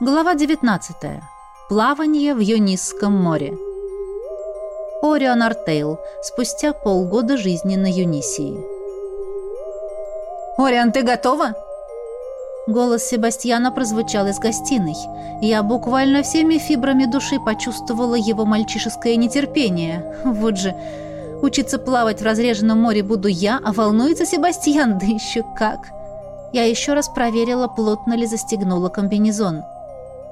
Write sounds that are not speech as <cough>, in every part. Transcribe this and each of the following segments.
Глава 19. Плавание в Юнисском море. Орион Артейл. Спустя полгода жизни на Юнисии. «Орион, ты готова?» Голос Себастьяна прозвучал из гостиной. Я буквально всеми фибрами души почувствовала его мальчишеское нетерпение. Вот же, учиться плавать в разреженном море буду я, а волнуется Себастьян, <laughs> да еще как. Я еще раз проверила, плотно ли застегнула комбинезон.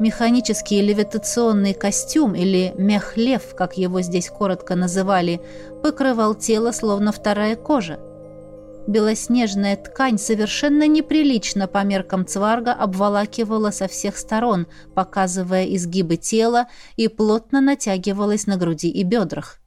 Механический левитационный костюм, или мехлев, как его здесь коротко называли, покрывал тело, словно вторая кожа. Белоснежная ткань совершенно неприлично по меркам цварга обволакивала со всех сторон, показывая изгибы тела и плотно натягивалась на груди и бедрах.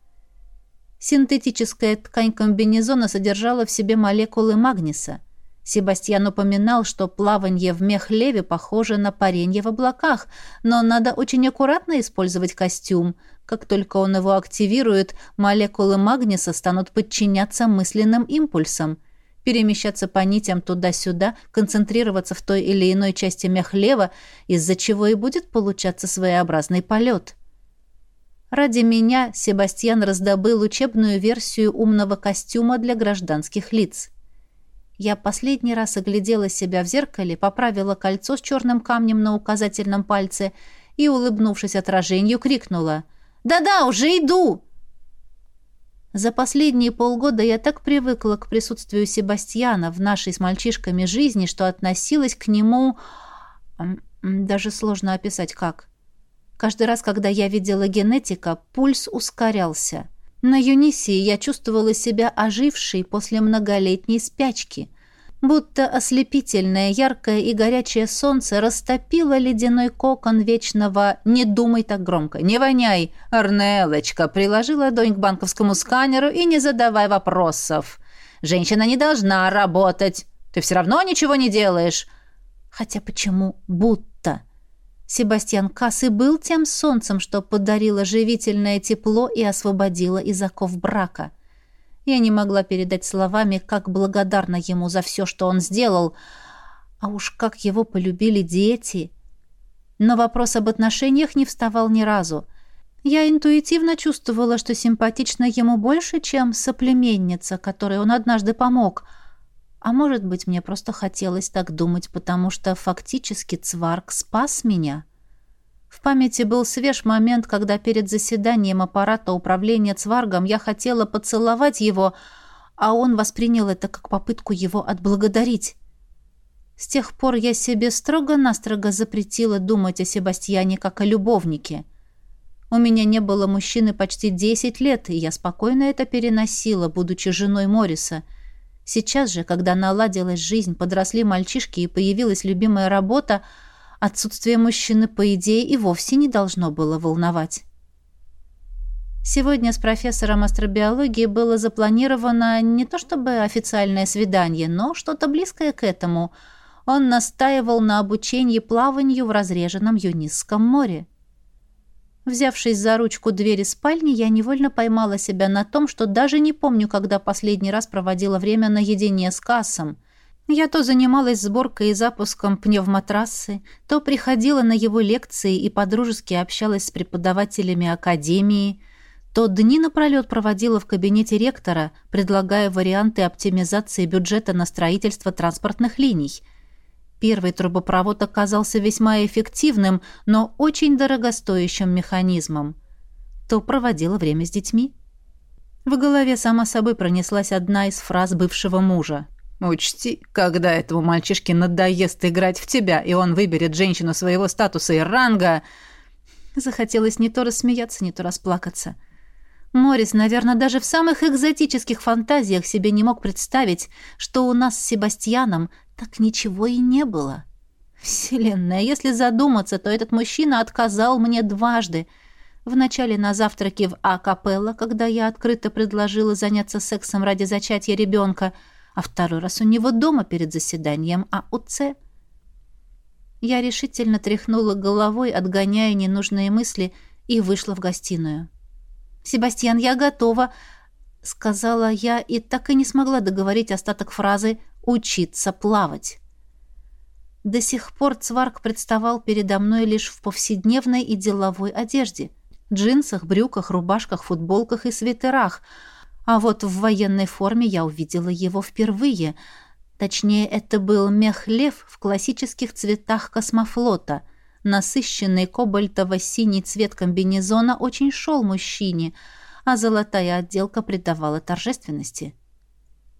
Синтетическая ткань комбинезона содержала в себе молекулы магниса – Себастьян упоминал, что плавание в мехлеве похоже на паренье в облаках, но надо очень аккуратно использовать костюм. Как только он его активирует, молекулы магниса станут подчиняться мысленным импульсам, перемещаться по нитям туда-сюда, концентрироваться в той или иной части мехлева, из-за чего и будет получаться своеобразный полет. Ради меня Себастьян раздобыл учебную версию умного костюма для гражданских лиц. Я последний раз оглядела себя в зеркале, поправила кольцо с черным камнем на указательном пальце и, улыбнувшись отражению, крикнула «Да-да, уже иду!» За последние полгода я так привыкла к присутствию Себастьяна в нашей с мальчишками жизни, что относилась к нему... Даже сложно описать как. Каждый раз, когда я видела генетика, пульс ускорялся. На Юнисии я чувствовала себя ожившей после многолетней спячки, будто ослепительное, яркое и горячее солнце растопило ледяной кокон вечного «не думай так громко, не воняй, Арнелочка», приложила ладонь к банковскому сканеру и не задавай вопросов. «Женщина не должна работать, ты все равно ничего не делаешь». Хотя почему «будто»? Себастьян Касс и был тем солнцем, что подарило живительное тепло и освободило из оков брака. Я не могла передать словами, как благодарна ему за все, что он сделал, а уж как его полюбили дети. Но вопрос об отношениях не вставал ни разу. Я интуитивно чувствовала, что симпатична ему больше, чем соплеменница, которой он однажды помог — а может быть, мне просто хотелось так думать, потому что фактически Цварк спас меня. В памяти был свеж момент, когда перед заседанием аппарата управления Цваргом я хотела поцеловать его, а он воспринял это как попытку его отблагодарить. С тех пор я себе строго-настрого запретила думать о Себастьяне как о любовнике. У меня не было мужчины почти десять лет, и я спокойно это переносила, будучи женой Морриса — Сейчас же, когда наладилась жизнь, подросли мальчишки и появилась любимая работа, отсутствие мужчины, по идее, и вовсе не должно было волновать. Сегодня с профессором астробиологии было запланировано не то чтобы официальное свидание, но что-то близкое к этому. Он настаивал на обучении плаванию в разреженном Юнисском море. Взявшись за ручку двери спальни, я невольно поймала себя на том, что даже не помню, когда последний раз проводила время наедине с кассом. Я то занималась сборкой и запуском пневмотрассы, то приходила на его лекции и подружески общалась с преподавателями академии, то дни напролет проводила в кабинете ректора, предлагая варианты оптимизации бюджета на строительство транспортных линий – Первый трубопровод оказался весьма эффективным, но очень дорогостоящим механизмом. То проводила время с детьми. В голове сама собой пронеслась одна из фраз бывшего мужа. «Учти, когда этому мальчишке надоест играть в тебя, и он выберет женщину своего статуса и ранга...» Захотелось не то рассмеяться, не то расплакаться. Морис, наверное, даже в самых экзотических фантазиях себе не мог представить, что у нас с Себастьяном так ничего и не было. Вселенная, если задуматься, то этот мужчина отказал мне дважды. Вначале на завтраке в А-капелла, когда я открыто предложила заняться сексом ради зачатия ребенка, а второй раз у него дома перед заседанием АУЦ. Я решительно тряхнула головой, отгоняя ненужные мысли, и вышла в гостиную. «Себастьян, я готова», — сказала я и так и не смогла договорить остаток фразы учиться плавать. До сих пор Цварк представал передо мной лишь в повседневной и деловой одежде. Джинсах, брюках, рубашках, футболках и свитерах. А вот в военной форме я увидела его впервые. Точнее, это был мех-лев в классических цветах космофлота. Насыщенный кобальтово-синий цвет комбинезона очень шел мужчине, а золотая отделка придавала торжественности.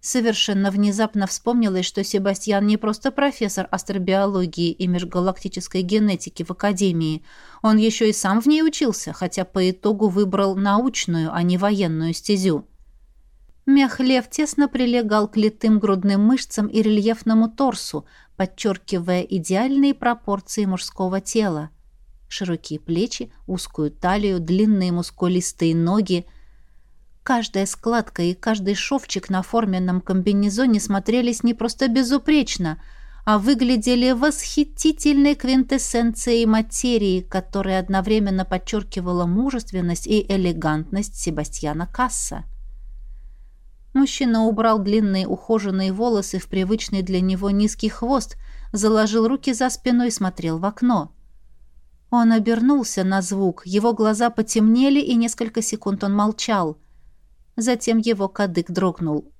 Совершенно внезапно вспомнилось, что Себастьян не просто профессор астробиологии и межгалактической генетики в Академии. Он еще и сам в ней учился, хотя по итогу выбрал научную, а не военную стезю. Мех-лев тесно прилегал к литым грудным мышцам и рельефному торсу, подчеркивая идеальные пропорции мужского тела. Широкие плечи, узкую талию, длинные мускулистые ноги — Каждая складка и каждый шовчик на форменном комбинезоне смотрелись не просто безупречно, а выглядели восхитительной квинтэссенцией материи, которая одновременно подчеркивала мужественность и элегантность Себастьяна Касса. Мужчина убрал длинные ухоженные волосы в привычный для него низкий хвост, заложил руки за спиной и смотрел в окно. Он обернулся на звук, его глаза потемнели, и несколько секунд он молчал — Затем его кадык дрогнул.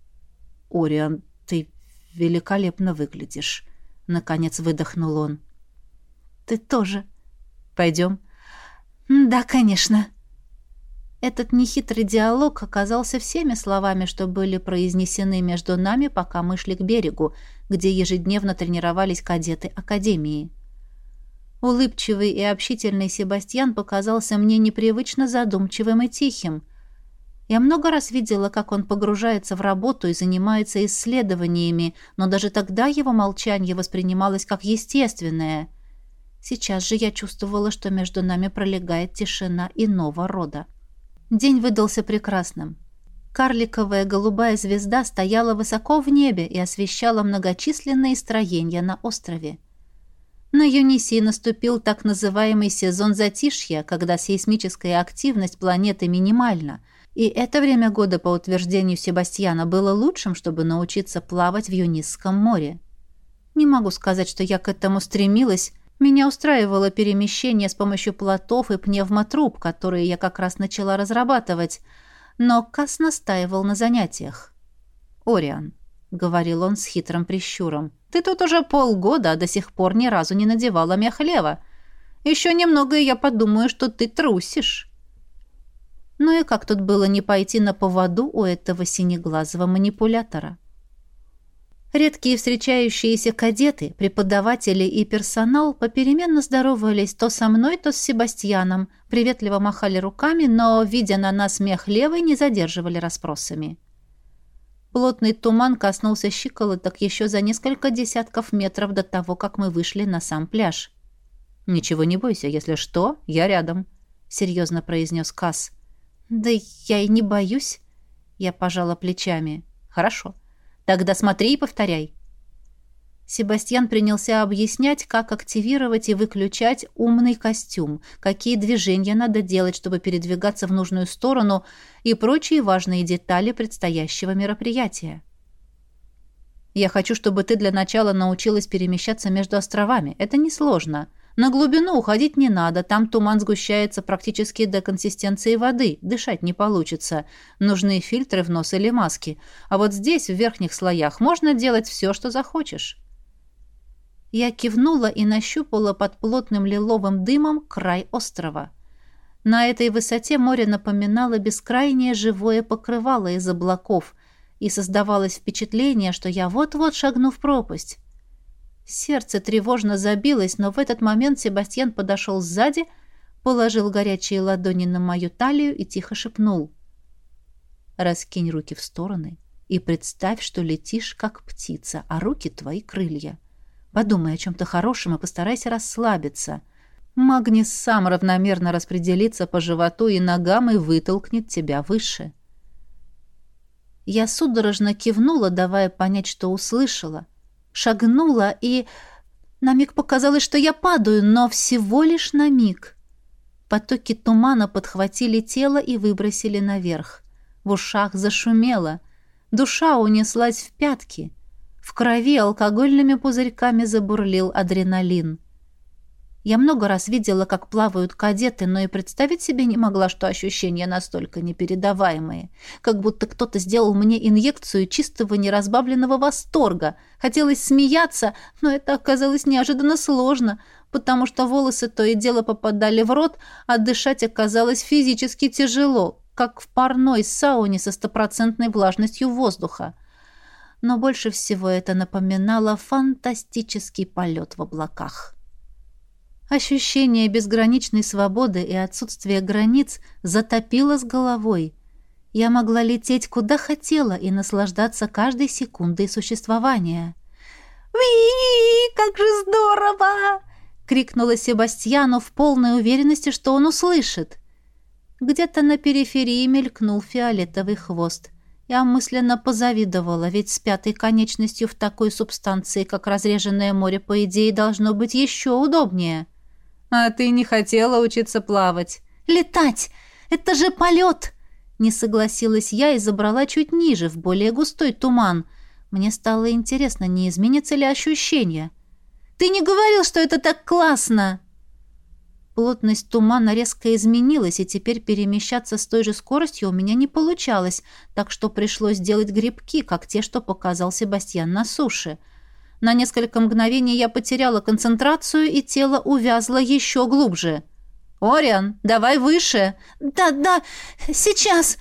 «Ориан, ты великолепно выглядишь», — наконец выдохнул он. «Ты тоже. Пойдем?» «Да, конечно». Этот нехитрый диалог оказался всеми словами, что были произнесены между нами, пока мы шли к берегу, где ежедневно тренировались кадеты Академии. Улыбчивый и общительный Себастьян показался мне непривычно задумчивым и тихим — я много раз видела, как он погружается в работу и занимается исследованиями, но даже тогда его молчание воспринималось как естественное. Сейчас же я чувствовала, что между нами пролегает тишина иного рода. День выдался прекрасным. Карликовая голубая звезда стояла высоко в небе и освещала многочисленные строения на острове. На Юнисии наступил так называемый сезон затишья, когда сейсмическая активность планеты минимальна – и это время года, по утверждению Себастьяна, было лучшим, чтобы научиться плавать в Юнисском море. Не могу сказать, что я к этому стремилась. Меня устраивало перемещение с помощью плотов и пневмотруб, которые я как раз начала разрабатывать. Но Кас настаивал на занятиях. «Ориан», — говорил он с хитрым прищуром, — «ты тут уже полгода, а до сих пор ни разу не надевала мех-лева. Еще немного, и я подумаю, что ты трусишь». Ну и как тут было не пойти на поводу у этого синеглазого манипулятора? Редкие встречающиеся кадеты, преподаватели и персонал попеременно здоровались то со мной, то с Себастьяном, приветливо махали руками, но, видя на нас смех левой, не задерживали расспросами. Плотный туман коснулся щиколоток еще за несколько десятков метров до того, как мы вышли на сам пляж. «Ничего не бойся, если что, я рядом», — серьезно произнес Касс. «Да я и не боюсь», — я пожала плечами. «Хорошо. Тогда смотри и повторяй». Себастьян принялся объяснять, как активировать и выключать умный костюм, какие движения надо делать, чтобы передвигаться в нужную сторону и прочие важные детали предстоящего мероприятия. «Я хочу, чтобы ты для начала научилась перемещаться между островами. Это несложно. На глубину уходить не надо, там туман сгущается практически до консистенции воды, дышать не получится. Нужны фильтры в нос или маски. А вот здесь, в верхних слоях, можно делать все, что захочешь. Я кивнула и нащупала под плотным лиловым дымом край острова. На этой высоте море напоминало бескрайнее живое покрывало из облаков, и создавалось впечатление, что я вот-вот шагну в пропасть. Сердце тревожно забилось, но в этот момент Себастьян подошел сзади, положил горячие ладони на мою талию и тихо шепнул. «Раскинь руки в стороны и представь, что летишь, как птица, а руки — твои крылья. Подумай о чем-то хорошем и постарайся расслабиться. Магнис сам равномерно распределится по животу и ногам и вытолкнет тебя выше». Я судорожно кивнула, давая понять, что услышала, шагнула, и на миг показалось, что я падаю, но всего лишь на миг. Потоки тумана подхватили тело и выбросили наверх. В ушах зашумело. Душа унеслась в пятки. В крови алкогольными пузырьками забурлил адреналин. Я много раз видела, как плавают кадеты, но и представить себе не могла, что ощущения настолько непередаваемые. Как будто кто-то сделал мне инъекцию чистого неразбавленного восторга. Хотелось смеяться, но это оказалось неожиданно сложно, потому что волосы то и дело попадали в рот, а дышать оказалось физически тяжело, как в парной сауне со стопроцентной влажностью воздуха. Но больше всего это напоминало фантастический полет в облаках. Ощущение безграничной свободы и отсутствия границ затопило с головой. Я могла лететь куда хотела и наслаждаться каждой секундой существования. «Ви, как же здорово!» — крикнула Себастьяну в полной уверенности, что он услышит. Где-то на периферии мелькнул фиолетовый хвост. Я мысленно позавидовала, ведь с пятой конечностью в такой субстанции, как разреженное море, по идее, должно быть еще удобнее. «А ты не хотела учиться плавать?» «Летать! Это же полет!» Не согласилась я и забрала чуть ниже, в более густой туман. Мне стало интересно, не изменится ли ощущение. «Ты не говорил, что это так классно!» Плотность тумана резко изменилась, и теперь перемещаться с той же скоростью у меня не получалось, так что пришлось делать грибки, как те, что показал Себастьян на суше — на несколько мгновений я потеряла концентрацию, и тело увязло еще глубже. «Ориан, давай выше!» «Да, да, сейчас!»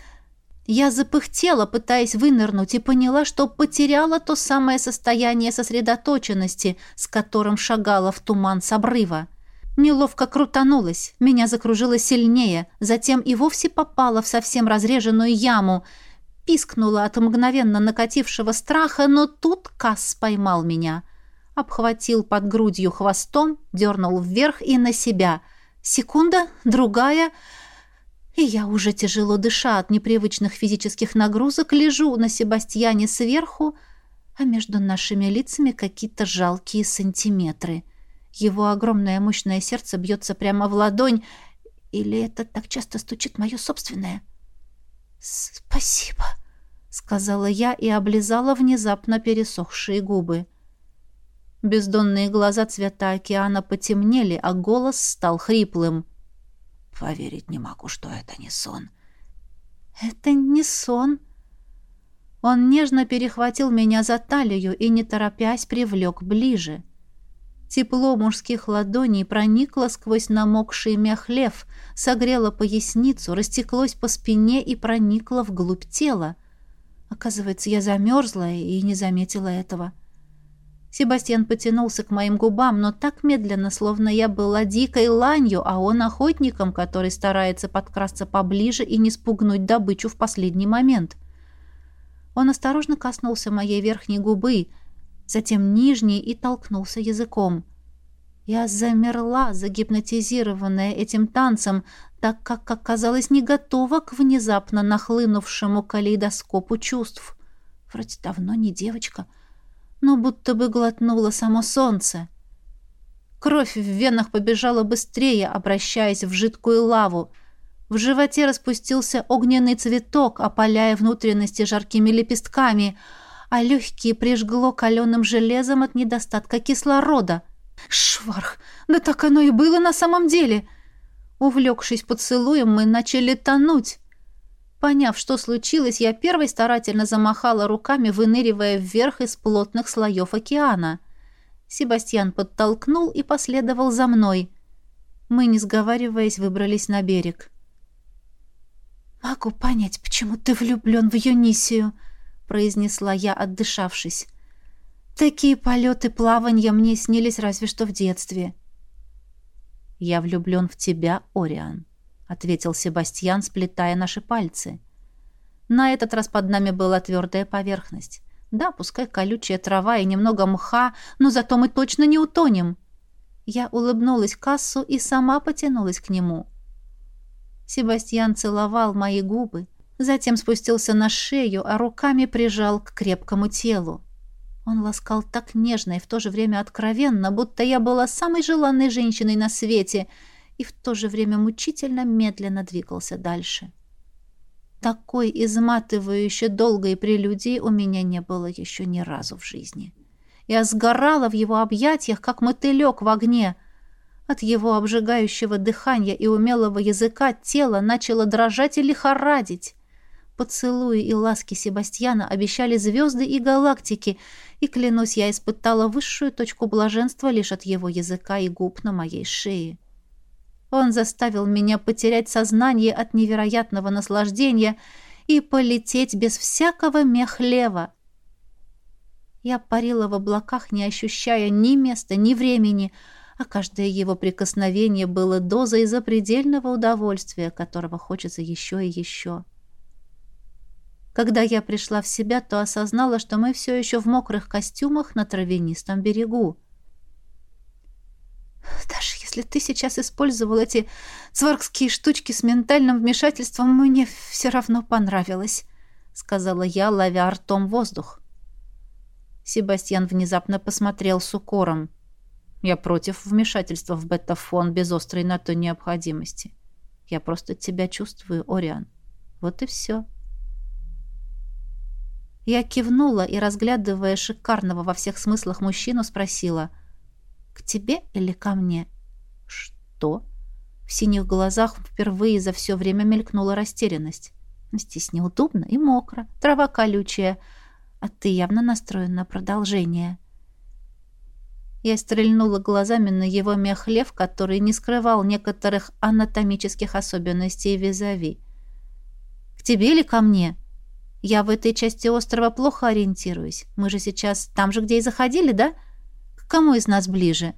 Я запыхтела, пытаясь вынырнуть, и поняла, что потеряла то самое состояние сосредоточенности, с которым шагала в туман с обрыва. Неловко крутанулась, меня закружило сильнее, затем и вовсе попала в совсем разреженную яму — пискнула от мгновенно накатившего страха, но тут Касс поймал меня. Обхватил под грудью хвостом, дернул вверх и на себя. Секунда, другая... И я уже тяжело дыша от непривычных физических нагрузок лежу на Себастьяне сверху, а между нашими лицами какие-то жалкие сантиметры. Его огромное мощное сердце бьется прямо в ладонь, или это так часто стучит мое собственное? «Спасибо», — сказала я и облизала внезапно пересохшие губы. Бездонные глаза цвета океана потемнели, а голос стал хриплым. «Поверить не могу, что это не сон». «Это не сон». Он нежно перехватил меня за талию и, не торопясь, привлек ближе. Тепло мужских ладоней проникло сквозь намокший мех лев, согрело поясницу, растеклось по спине и проникло вглубь тела. Оказывается, я замерзла и не заметила этого. Себастьян потянулся к моим губам, но так медленно, словно я была дикой ланью, а он охотником, который старается подкрасться поближе и не спугнуть добычу в последний момент. Он осторожно коснулся моей верхней губы — затем нижний и толкнулся языком. Я замерла, загипнотизированная этим танцем, так как оказалась не готова к внезапно нахлынувшему калейдоскопу чувств. Вроде давно не девочка, но будто бы глотнула само солнце. Кровь в венах побежала быстрее, обращаясь в жидкую лаву. В животе распустился огненный цветок, опаляя внутренности жаркими лепестками — а легкие прижгло каленым железом от недостатка кислорода. Шварх! Да так оно и было на самом деле! Увлекшись поцелуем, мы начали тонуть. Поняв, что случилось, я первой старательно замахала руками, выныривая вверх из плотных слоев океана. Себастьян подтолкнул и последовал за мной. Мы, не сговариваясь, выбрались на берег. «Могу понять, почему ты влюблен в Юнисию», произнесла я, отдышавшись. Такие полеты плавания мне снились разве что в детстве. «Я влюблен в тебя, Ориан», — ответил Себастьян, сплетая наши пальцы. На этот раз под нами была твердая поверхность. Да, пускай колючая трава и немного мха, но зато мы точно не утонем. Я улыбнулась кассу и сама потянулась к нему. Себастьян целовал мои губы, Затем спустился на шею, а руками прижал к крепкому телу. Он ласкал так нежно и в то же время откровенно, будто я была самой желанной женщиной на свете, и в то же время мучительно медленно двигался дальше. Такой изматывающей долгой прелюдии у меня не было еще ни разу в жизни. Я сгорала в его объятиях, как мотылек в огне. От его обжигающего дыхания и умелого языка тело начало дрожать и лихорадить. Поцелуи и ласки Себастьяна обещали звезды и галактики, и, клянусь, я испытала высшую точку блаженства лишь от его языка и губ на моей шее. Он заставил меня потерять сознание от невероятного наслаждения и полететь без всякого мехлева. Я парила в облаках, не ощущая ни места, ни времени, а каждое его прикосновение было дозой запредельного удовольствия, которого хочется еще и еще. Когда я пришла в себя, то осознала, что мы все еще в мокрых костюмах на травянистом берегу. Даже если ты сейчас использовал эти цваргские штучки с ментальным вмешательством, мне все равно понравилось», — сказала я, ловя ртом воздух. Себастьян внезапно посмотрел с укором. «Я против вмешательства в бета-фон без острой на то необходимости. Я просто тебя чувствую, Ориан. Вот и все». Я кивнула и, разглядывая шикарного во всех смыслах мужчину, спросила — к тебе или ко мне? Что? В синих глазах впервые за все время мелькнула растерянность. Здесь неудобно и мокро, трава колючая, а ты явно настроен на продолжение. Я стрельнула глазами на его мехлев, который не скрывал некоторых анатомических особенностей визави. «К тебе или ко мне? Я в этой части острова плохо ориентируюсь. Мы же сейчас там же, где и заходили, да?» Кому из нас ближе?»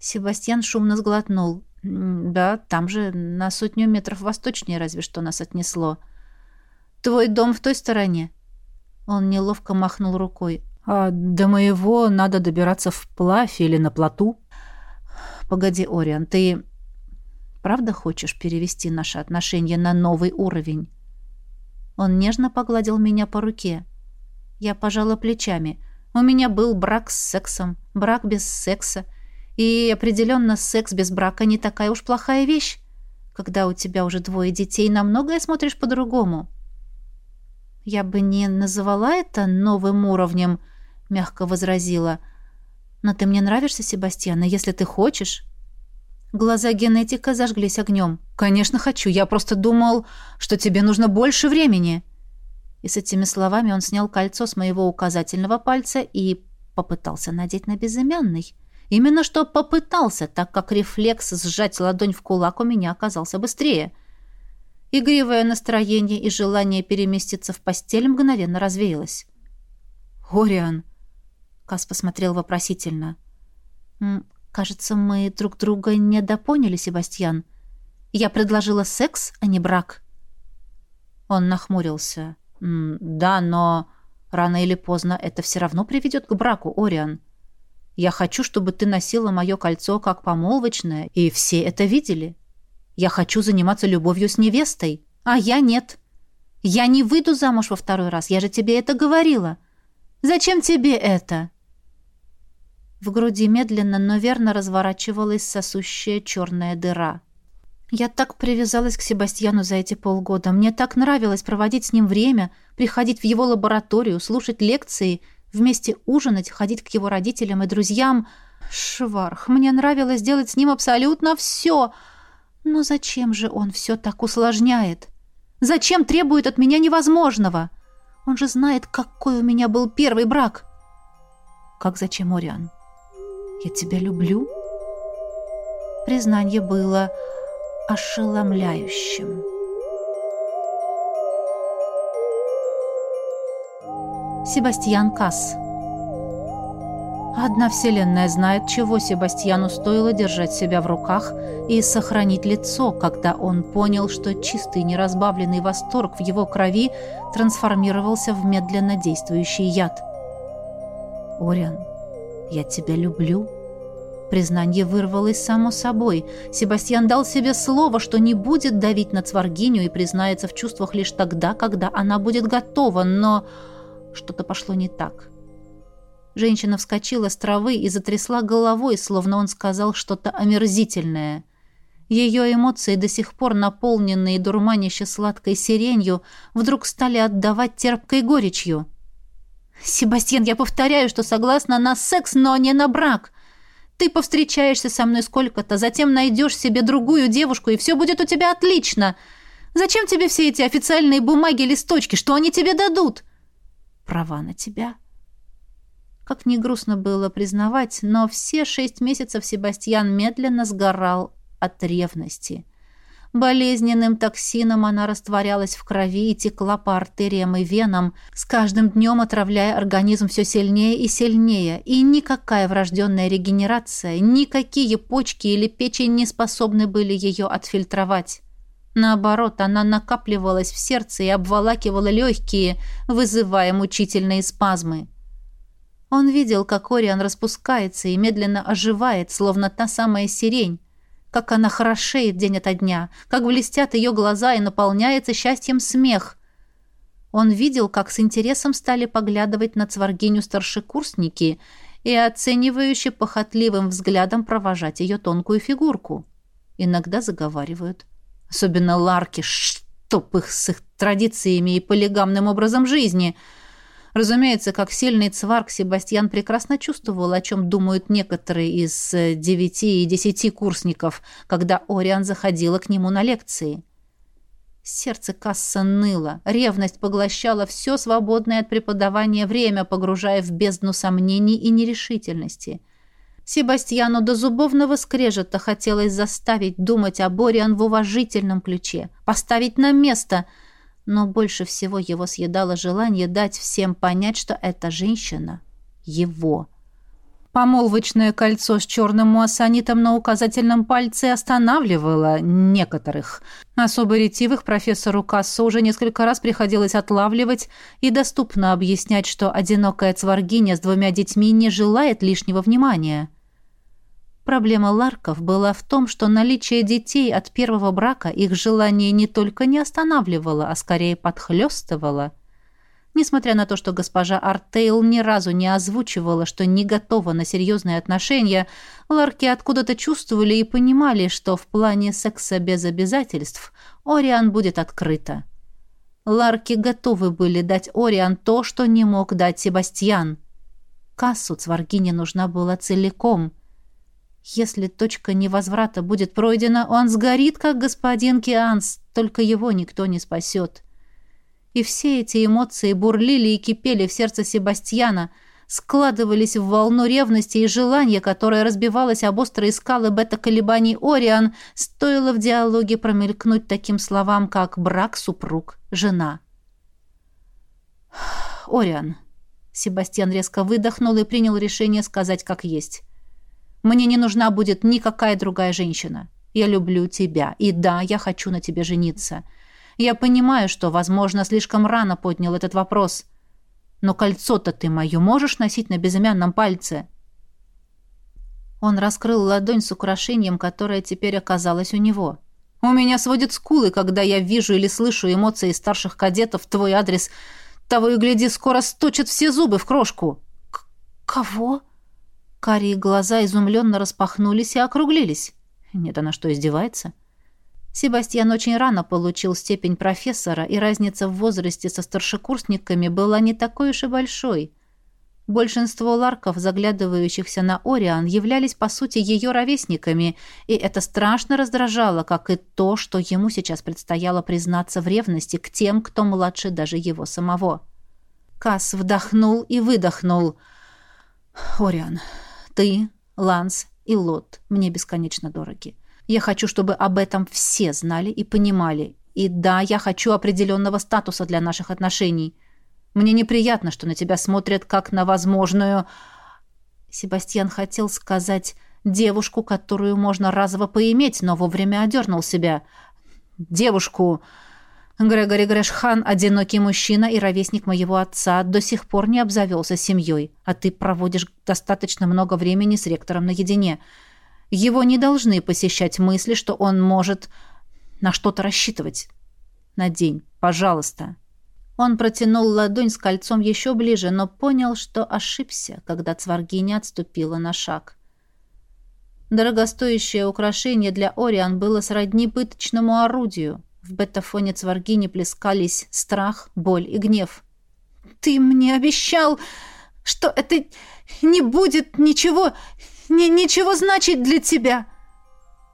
Себастьян шумно сглотнул. «Да, там же, на сотню метров восточнее разве что нас отнесло. Твой дом в той стороне?» Он неловко махнул рукой. «А до моего надо добираться вплавь или на плоту?» «Погоди, Ориан, ты правда хочешь перевести наши отношения на новый уровень?» Он нежно погладил меня по руке. Я пожала плечами – у меня был брак с сексом, брак без секса. И определенно секс без брака не такая уж плохая вещь. Когда у тебя уже двое детей, на многое смотришь по-другому. Я бы не называла это новым уровнем, мягко возразила. Но ты мне нравишься, Себастьян, и если ты хочешь... Глаза генетика зажглись огнем. «Конечно хочу. Я просто думал, что тебе нужно больше времени». И с этими словами он снял кольцо с моего указательного пальца и попытался надеть на безымянный. Именно что попытался, так как рефлекс сжать ладонь в кулак у меня оказался быстрее. Игривое настроение и желание переместиться в постель мгновенно развеялось. «Ориан!» — Кас посмотрел вопросительно. «Кажется, мы друг друга недопоняли, Себастьян. Я предложила секс, а не брак». Он нахмурился. «Да, но рано или поздно это все равно приведет к браку, Ориан. Я хочу, чтобы ты носила мое кольцо как помолвочное, и все это видели. Я хочу заниматься любовью с невестой, а я нет. Я не выйду замуж во второй раз, я же тебе это говорила. Зачем тебе это?» В груди медленно, но верно разворачивалась сосущая черная дыра. Я так привязалась к Себастьяну за эти полгода. Мне так нравилось проводить с ним время, приходить в его лабораторию, слушать лекции, вместе ужинать, ходить к его родителям и друзьям. Шварх, мне нравилось делать с ним абсолютно все. Но зачем же он все так усложняет? Зачем требует от меня невозможного? Он же знает, какой у меня был первый брак. Как зачем, Ориан? Я тебя люблю? Признание было ошеломляющим. Себастьян Касс Одна вселенная знает, чего Себастьяну стоило держать себя в руках и сохранить лицо, когда он понял, что чистый неразбавленный восторг в его крови трансформировался в медленно действующий яд. «Ориан, я тебя люблю», Признание вырвалось само собой. Себастьян дал себе слово, что не будет давить на Цваргиню и признается в чувствах лишь тогда, когда она будет готова, но что-то пошло не так. Женщина вскочила с травы и затрясла головой, словно он сказал что-то омерзительное. Ее эмоции, до сих пор наполненные дурманище сладкой сиренью, вдруг стали отдавать терпкой горечью. «Себастьян, я повторяю, что согласна на секс, но не на брак. Ты повстречаешься со мной сколько-то, затем найдешь себе другую девушку, и все будет у тебя отлично. Зачем тебе все эти официальные бумаги, листочки? Что они тебе дадут?» «Права на тебя». Как ни грустно было признавать, но все шесть месяцев Себастьян медленно сгорал от ревности. Болезненным токсином она растворялась в крови и текла по артериям и венам, с каждым днем отравляя организм все сильнее и сильнее, и никакая врожденная регенерация, никакие почки или печень не способны были ее отфильтровать. Наоборот, она накапливалась в сердце и обволакивала легкие, вызывая мучительные спазмы. Он видел, как Ориан распускается и медленно оживает, словно та самая сирень, как она хорошеет день ото дня, как блестят ее глаза и наполняется счастьем смех. Он видел, как с интересом стали поглядывать на цваргиню старшекурсники и оценивающе похотливым взглядом провожать ее тонкую фигурку. Иногда заговаривают. Особенно Ларки, чтоб их с их традициями и полигамным образом жизни — Разумеется, как сильный цварк Себастьян прекрасно чувствовал, о чем думают некоторые из э, девяти и десяти курсников, когда Ориан заходила к нему на лекции. Сердце Касса ныло, ревность поглощала все свободное от преподавания время, погружая в бездну сомнений и нерешительности. Себастьяну до зубовного скрежета хотелось заставить думать о Бориан в уважительном ключе, поставить на место – но больше всего его съедало желание дать всем понять, что эта женщина — его. Помолвочное кольцо с черным муассанитом на указательном пальце останавливало некоторых. Особо ретивых профессору Кассу уже несколько раз приходилось отлавливать и доступно объяснять, что одинокая цваргиня с двумя детьми не желает лишнего внимания — Проблема Ларков была в том, что наличие детей от первого брака их желание не только не останавливало, а скорее подхлёстывало. Несмотря на то, что госпожа Артейл ни разу не озвучивала, что не готова на серьезные отношения, Ларки откуда-то чувствовали и понимали, что в плане секса без обязательств Ориан будет открыто. Ларки готовы были дать Ориан то, что не мог дать Себастьян. Кассу Цваргине нужна была целиком – если точка невозврата будет пройдена, он сгорит, как господин Кианс, только его никто не спасет. И все эти эмоции бурлили и кипели в сердце Себастьяна, складывались в волну ревности и желания, которое разбивалось об острые скалы бета-колебаний Ориан, стоило в диалоге промелькнуть таким словам, как «брак, супруг, жена». «Ориан». Себастьян резко выдохнул и принял решение сказать как есть. Мне не нужна будет никакая другая женщина. Я люблю тебя. И да, я хочу на тебе жениться. Я понимаю, что, возможно, слишком рано поднял этот вопрос. Но кольцо-то ты мое можешь носить на безымянном пальце?» Он раскрыл ладонь с украшением, которое теперь оказалось у него. «У меня сводят скулы, когда я вижу или слышу эмоции старших кадетов в твой адрес. Того и гляди, скоро сточат все зубы в крошку». К «Кого?» Карие глаза изумленно распахнулись и округлились. Нет, она что, издевается? Себастьян очень рано получил степень профессора, и разница в возрасте со старшекурсниками была не такой уж и большой. Большинство ларков, заглядывающихся на Ориан, являлись, по сути, ее ровесниками, и это страшно раздражало, как и то, что ему сейчас предстояло признаться в ревности к тем, кто младше даже его самого. Кас вдохнул и выдохнул. «Ориан, ты, Ланс и Лот мне бесконечно дороги. Я хочу, чтобы об этом все знали и понимали. И да, я хочу определенного статуса для наших отношений. Мне неприятно, что на тебя смотрят как на возможную... Себастьян хотел сказать девушку, которую можно разово поиметь, но вовремя одернул себя. Девушку, Грегори Грэшхан – одинокий мужчина и ровесник моего отца, до сих пор не обзавелся семьей, а ты проводишь достаточно много времени с ректором наедине. Его не должны посещать мысли, что он может на что-то рассчитывать. На день, пожалуйста». Он протянул ладонь с кольцом еще ближе, но понял, что ошибся, когда Цваргиня отступила на шаг. Дорогостоящее украшение для Ориан было сродни пыточному орудию. В бетафоне Цваргини плескались страх, боль и гнев. «Ты мне обещал, что это не будет ничего, ни, ничего значить для тебя!»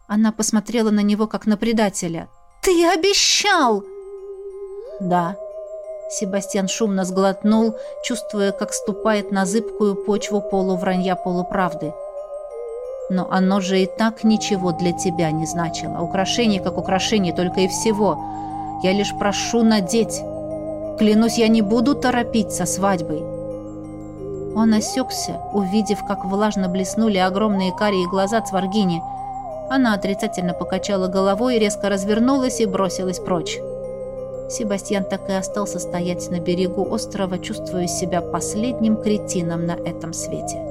Она посмотрела на него, как на предателя. «Ты обещал!» «Да». Себастьян шумно сглотнул, чувствуя, как ступает на зыбкую почву полувранья полуправды. «Но оно же и так ничего для тебя не значило. Украшение как украшение, только и всего. Я лишь прошу надеть. Клянусь, я не буду торопить со свадьбой». Он осекся, увидев, как влажно блеснули огромные карие глаза Цваргини. Она отрицательно покачала головой, резко развернулась и бросилась прочь. Себастьян так и остался стоять на берегу острова, чувствуя себя последним кретином на этом свете.